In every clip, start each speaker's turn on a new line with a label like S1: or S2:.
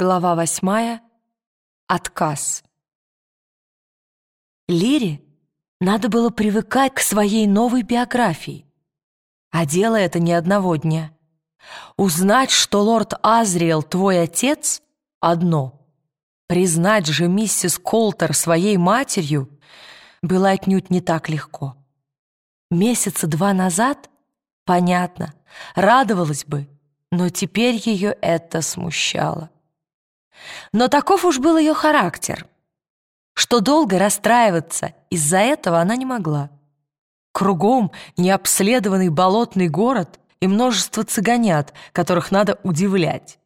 S1: Глава восьмая. Отказ. Лире надо было привыкать к своей новой биографии. А дело это не одного дня. Узнать, что лорд Азриэл твой отец — одно. Признать же миссис Колтер своей матерью было отнюдь не так легко. Месяца два назад, понятно, радовалась бы, но теперь ее это смущало. Но таков уж был ее характер, что долго расстраиваться из-за этого она не могла. Кругом необследованный болотный город и множество цыганят, которых надо удивлять.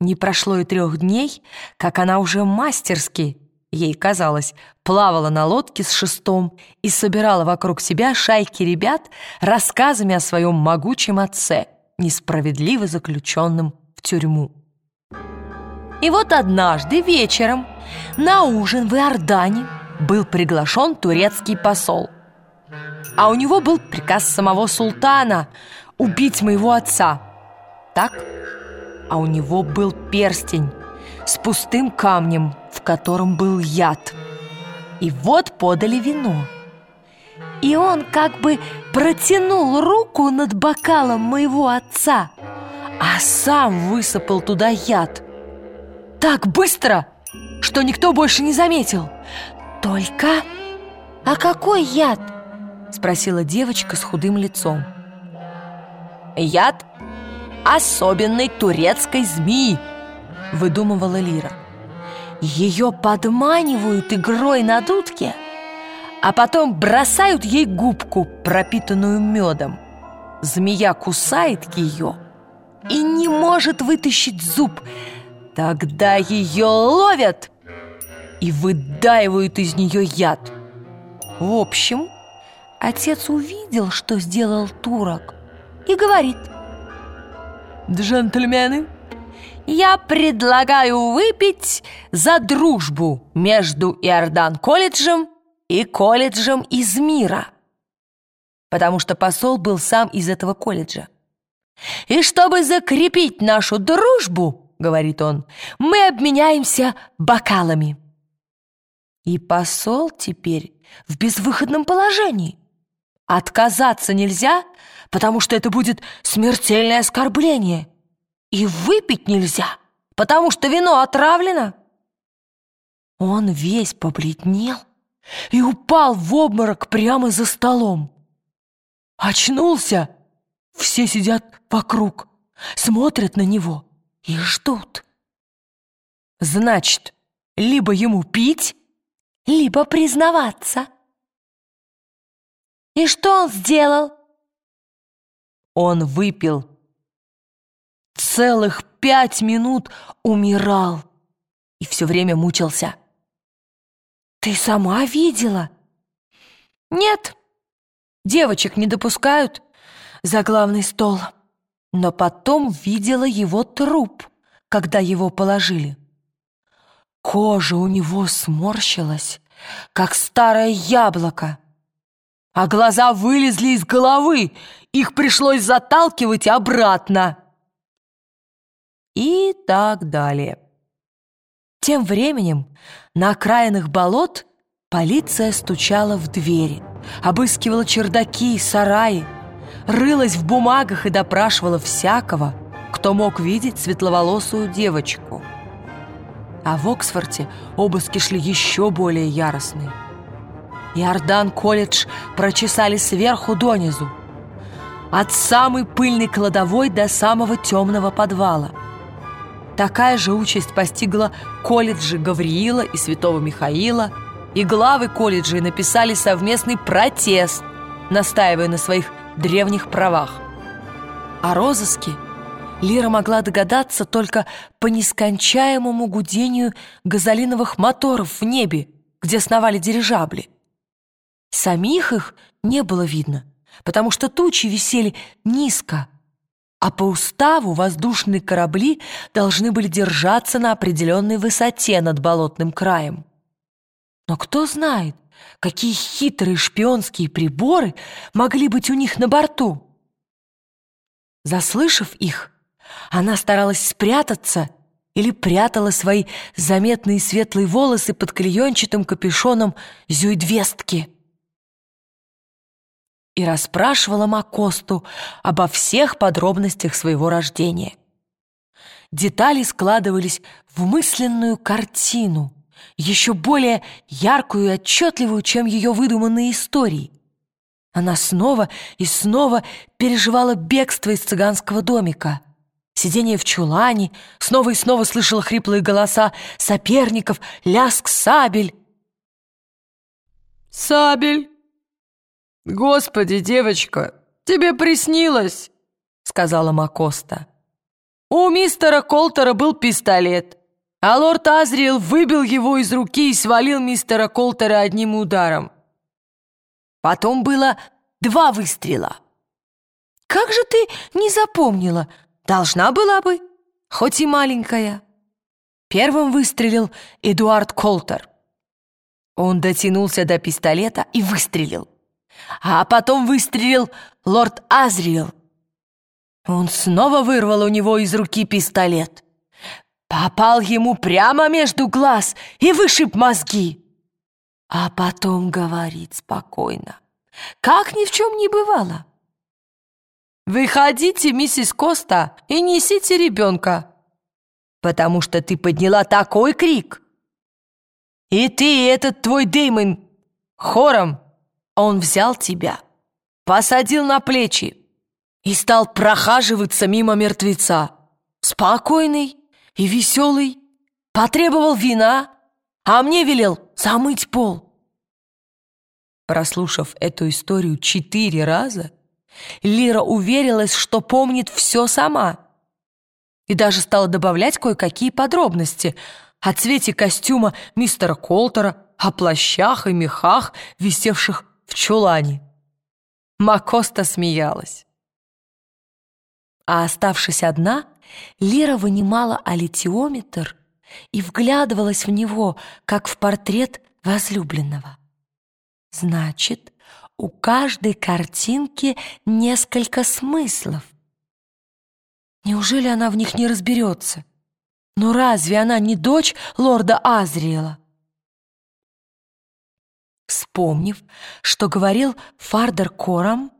S1: Не прошло и трех дней, как она уже мастерски, ей казалось, плавала на лодке с шестом и собирала вокруг себя шайки ребят рассказами о своем могучем отце, несправедливо заключенном в тюрьму. И вот однажды вечером на ужин в Иордане был приглашен турецкий посол. А у него был приказ самого султана убить моего отца. Так? А у него был перстень с пустым камнем, в котором был яд. И вот подали вино. И он как бы протянул руку над бокалом моего отца, а сам высыпал туда яд – так быстро, что никто больше не заметил. Только... А какой яд? Спросила девочка с худым лицом. Яд особенной турецкой змеи, выдумывала Лира. Ее подманивают игрой на дудке, а потом бросают ей губку, пропитанную медом. Змея кусает ее и не может вытащить зуб, Тогда ее ловят и выдаивают из нее яд. В общем, отец увидел, что сделал турок, и говорит «Джентльмены, я предлагаю выпить за дружбу между Иордан-колледжем и колледжем из мира» потому что посол был сам из этого колледжа. И чтобы закрепить нашу дружбу, говорит он, мы обменяемся бокалами. И посол теперь в безвыходном положении. Отказаться нельзя, потому что это будет смертельное оскорбление. И выпить нельзя, потому что вино отравлено. Он весь побледнел и упал в обморок прямо за столом. Очнулся, все сидят вокруг, смотрят на него — и ждут. Значит, либо ему пить, либо признаваться. И что он сделал? Он выпил. Целых пять минут умирал и все время мучился. Ты сама видела? Нет, девочек не допускают за главный стол но потом видела его труп, когда его положили. Кожа у него сморщилась, как старое яблоко, а глаза вылезли из головы, их пришлось заталкивать обратно. И так далее. Тем временем на окраинах болот полиция стучала в двери, обыскивала чердаки и сараи, рылась в бумагах и допрашивала всякого, кто мог видеть светловолосую девочку. А в Оксфорде обыски шли еще более яростные. Иордан колледж прочесали сверху донизу, от самой пыльной кладовой до самого темного подвала. Такая же участь постигла колледжи Гавриила и Святого Михаила, и главы колледжей написали совместный протест, настаивая на своих древних правах. О розыске Лира могла догадаться только по нескончаемому гудению газолиновых моторов в небе, где сновали дирижабли. Самих их не было видно, потому что тучи висели низко, а по уставу воздушные корабли должны были держаться на определенной высоте над болотным краем. Но кто знает, Какие хитрые шпионские приборы могли быть у них на борту? Заслышав их, она старалась спрятаться или прятала свои заметные светлые волосы под клеенчатым капюшоном зюйдвестки и расспрашивала Макосту обо всех подробностях своего рождения. Детали складывались в мысленную картину, еще более яркую и отчетливую, чем ее выдуманные истории. Она снова и снова переживала бегство из цыганского домика, сидение в чулане, снова и снова слышала хриплые голоса соперников, ляск сабель.
S2: «Сабель!» «Господи, девочка, тебе приснилось!» — сказала Макоста. «У мистера Колтера был пистолет, а лорд Азриэл выбил его из руки и свалил мистера Колтера одним ударом. Потом было два выстрела. Как же ты не запомнила? Должна была бы, хоть и маленькая». Первым выстрелил Эдуард Колтер. Он дотянулся до пистолета и выстрелил. А потом выстрелил лорд Азриэл. Он снова вырвал у него из руки пистолет. Попал ему прямо между глаз и вышиб мозги. А потом говорит спокойно, как ни в чем не бывало. «Выходите, миссис Коста, и несите ребенка, потому что ты подняла такой крик. И ты, и этот твой Деймон, хором он взял тебя, посадил на плечи и стал прохаживаться мимо мертвеца. Спокойный и веселый, потребовал вина, а мне велел замыть пол. Прослушав эту историю четыре раза, Лира уверилась, что помнит все сама. И даже стала добавлять кое-какие подробности о цвете костюма мистера Колтера, о плащах и мехах, висевших в чулане. Макоста смеялась. А оставшись одна, Лера вынимала алитиометр и вглядывалась в него, как в портрет возлюбленного. Значит, у каждой картинки несколько смыслов. Неужели она в них не разберется? Но разве она не дочь лорда Азриэла? Вспомнив, что говорил Фардер Корам,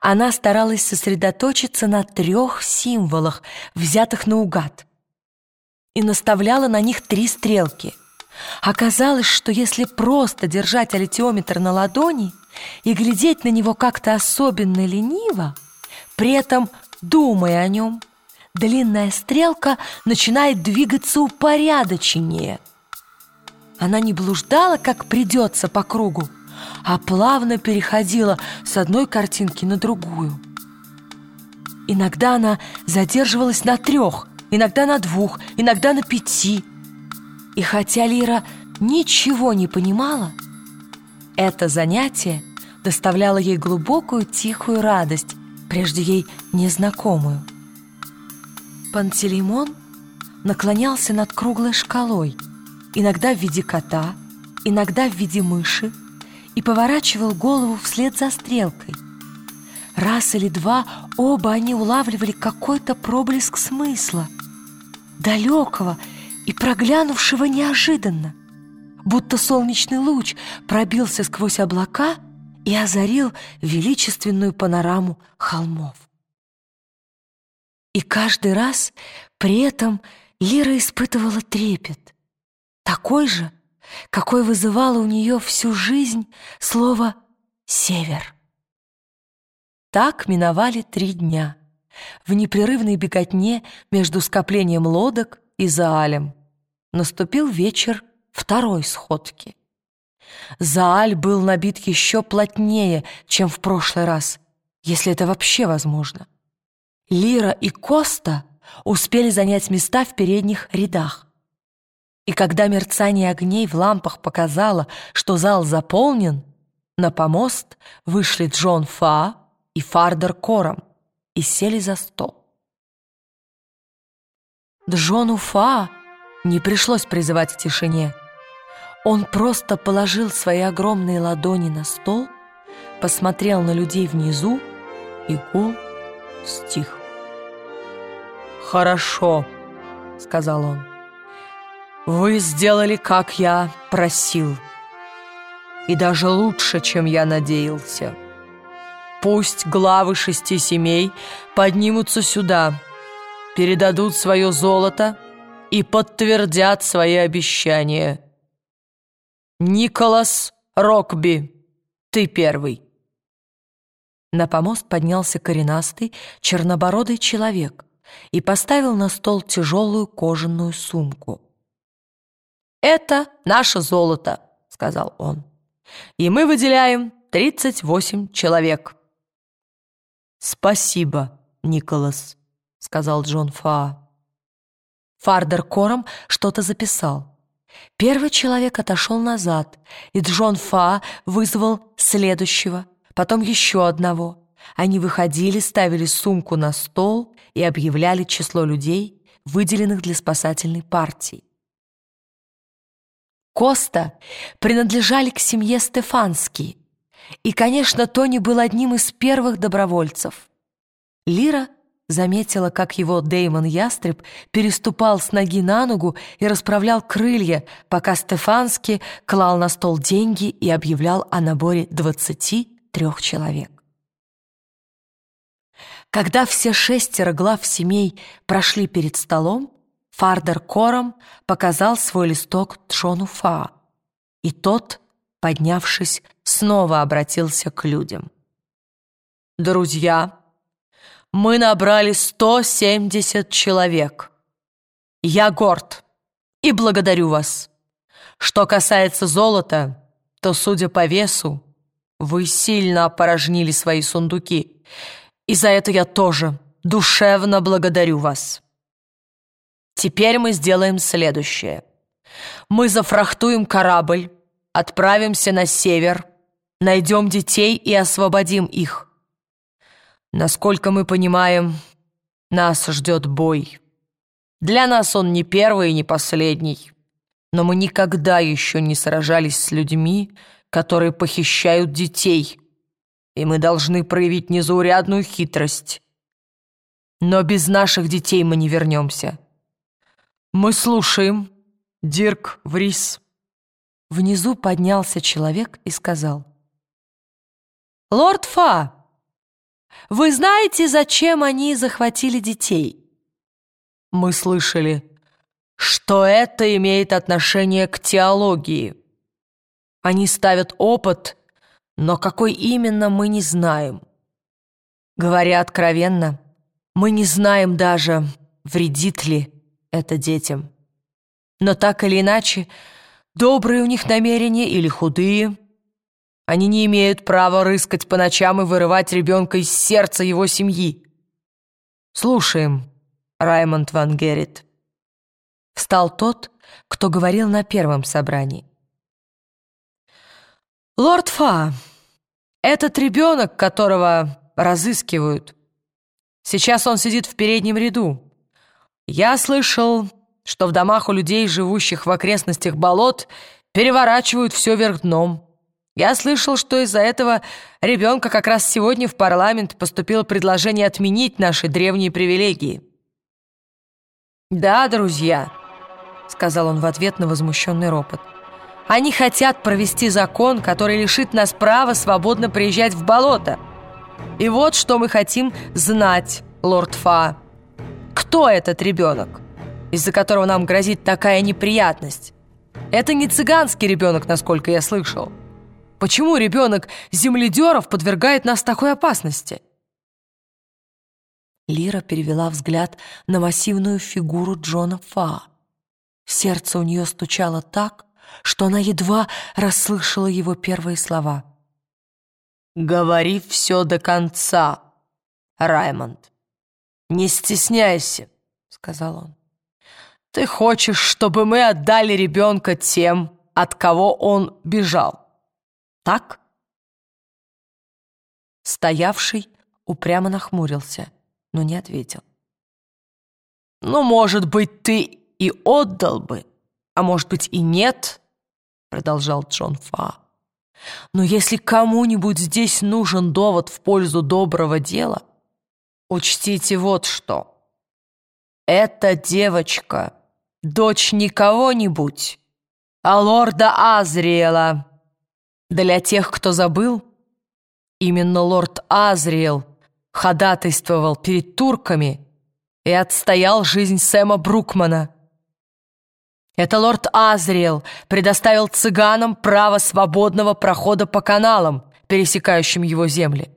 S2: она старалась сосредоточиться на трех символах, взятых наугад, и наставляла на них три стрелки. Оказалось, что если просто держать аллитиометр на ладони и глядеть на него как-то особенно лениво, при этом думая о нем, длинная стрелка начинает двигаться упорядоченнее – она не блуждала, как придется по кругу, а плавно переходила с одной картинки на другую. Иногда она задерживалась на трех, иногда на двух, иногда на пяти. И хотя Лира ничего не понимала, это занятие доставляло ей глубокую тихую радость, прежде ей незнакомую. Пантелеймон наклонялся над круглой шкалой – иногда в виде кота, иногда в виде мыши, и поворачивал голову вслед за стрелкой. Раз или два оба они улавливали какой-то проблеск смысла, далекого и проглянувшего неожиданно, будто солнечный луч пробился сквозь облака и озарил величественную панораму холмов. И каждый раз при этом Лира испытывала трепет такой же, какой вызывало у нее всю жизнь слово «север». Так миновали три дня в непрерывной беготне между скоплением лодок и Заалем. Наступил вечер второй сходки. Зааль был набит еще плотнее, чем в прошлый раз, если это вообще возможно. Лира и Коста успели занять места в передних рядах. И когда мерцание огней в лампах показало, что зал заполнен, на помост вышли Джон Фа и Фардер Кором и сели за стол. Джону Фа не пришлось призывать к тишине. Он просто положил свои огромные ладони на стол, посмотрел на людей внизу, и гул стих. «Хорошо», —
S1: сказал он. «Вы сделали, как я просил, и даже лучше, чем я надеялся. Пусть главы шести семей поднимутся сюда, передадут свое золото и подтвердят свои обещания. Николас Рокби, ты первый».
S2: На помост поднялся коренастый, чернобородый человек и поставил на стол тяжелую кожаную сумку.
S1: «Это наше золото», — сказал он. «И мы выделяем 38 человек».
S2: «Спасибо, Николас», — сказал Джон Фа. Фардер Кором что-то записал. Первый человек отошел назад, и Джон Фа вызвал следующего — потом еще одного. Они выходили, ставили сумку на стол и объявляли число людей, выделенных для спасательной партии. Коста принадлежали к семье Стефански, и, конечно, Тони был одним из первых добровольцев. Лира заметила, как его Деймон Ястреб переступал с ноги на ногу и расправлял крылья, пока Стефански клал на стол деньги и объявлял о наборе двадцати трех человек. Когда все шестеро глав семей прошли перед столом, Фардер Кором показал свой листок Джону Фа, и тот, поднявшись, снова обратился к людям.
S1: «Друзья, мы набрали 170 человек. Я горд и благодарю вас. Что касается золота, то, судя по весу, вы сильно опорожнили свои сундуки, и за это я тоже душевно благодарю вас. Теперь мы сделаем следующее. Мы зафрахтуем корабль, отправимся на север, найдем детей и освободим их. Насколько мы понимаем, нас ждет бой. Для нас он не первый и не последний, но мы никогда еще не сражались с людьми, которые похищают детей, и мы должны проявить незаурядную хитрость. Но без наших детей мы не вернемся. Мы слушаем, Дирк Врис.
S2: Внизу поднялся человек и сказал.
S1: «Лорд Фа, вы знаете, зачем они захватили детей?» «Мы слышали, что это имеет отношение к теологии». Они ставят опыт, но какой именно, мы не знаем. Говоря откровенно, мы не знаем даже, вредит ли это детям. Но так или иначе, добрые у них намерения или худые, они не имеют права рыскать по ночам и вырывать ребенка из сердца его семьи. Слушаем, Раймонд Ван Геррит. Встал тот, кто говорил на первом собрании. «Лорд Фа, этот ребенок, которого разыскивают, сейчас он сидит в переднем ряду. Я слышал, что в домах у людей, живущих в окрестностях болот, переворачивают все вверх дном. Я слышал, что из-за этого ребенка как раз сегодня в парламент поступило предложение отменить наши древние привилегии. «Да, друзья», — сказал он в ответ на возмущенный ропот, — они хотят провести закон, который лишит нас права свободно приезжать в болото. И вот что мы хотим знать, лорд Фа. Кто этот ребенок, из-за которого нам грозит такая неприятность? Это не цыганский ребенок, насколько я слышал. Почему ребенок земледеров подвергает нас такой опасности?
S2: Лира перевела взгляд на массивную фигуру Джона Фа. Сердце у нее стучало так, что она едва расслышала его первые слова.
S1: «Говори все до конца, Раймонд. Не стесняйся», — сказал он. «Ты хочешь, чтобы мы отдали ребенка тем, от кого он бежал, так?»
S2: Стоявший упрямо нахмурился, но не ответил.
S1: «Ну, может быть, ты и отдал бы, а может быть и нет», продолжал Джон Фа. Но если кому-нибудь здесь нужен довод в пользу доброго дела, учтите вот что. эта девочка дочь не кого-нибудь, а лорда Азриэла. Для тех, кто забыл, именно лорд Азриэл ходатайствовал перед турками и отстоял жизнь Сэма Брукмана. Это лорд Азриэл предоставил цыганам право свободного прохода по каналам, пересекающим его земли.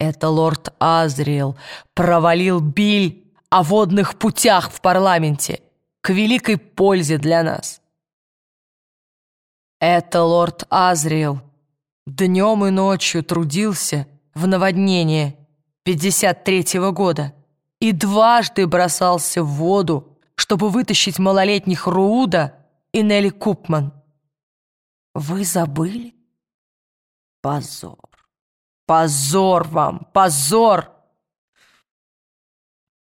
S1: Это лорд Азриэл провалил биль о водных путях в парламенте к великой пользе для нас. Это лорд Азриэл днем и ночью трудился в наводнение 53-го года и дважды бросался в воду, чтобы вытащить малолетних Руда и Нелли Купман. Вы забыли? Позор. Позор вам, позор!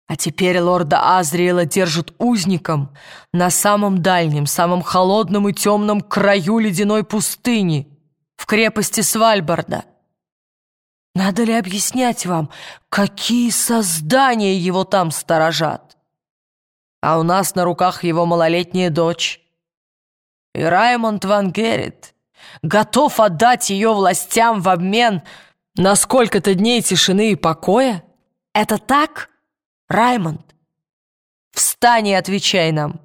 S1: А теперь лорда Азриэла держат узником на самом дальнем, самом холодном и темном краю ледяной пустыни, в крепости Свальбарда. Надо ли объяснять вам, какие создания его там сторожат? А у нас на руках его малолетняя дочь. И Раймонд Ван Геррит готов отдать ее властям в обмен на сколько-то дней тишины и покоя? Это так?» Раймонд, встань и отвечай нам!»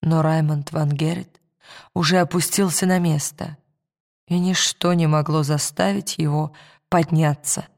S1: Но Раймонд Ван Геррит уже опустился на место, и ничто не могло заставить его подняться.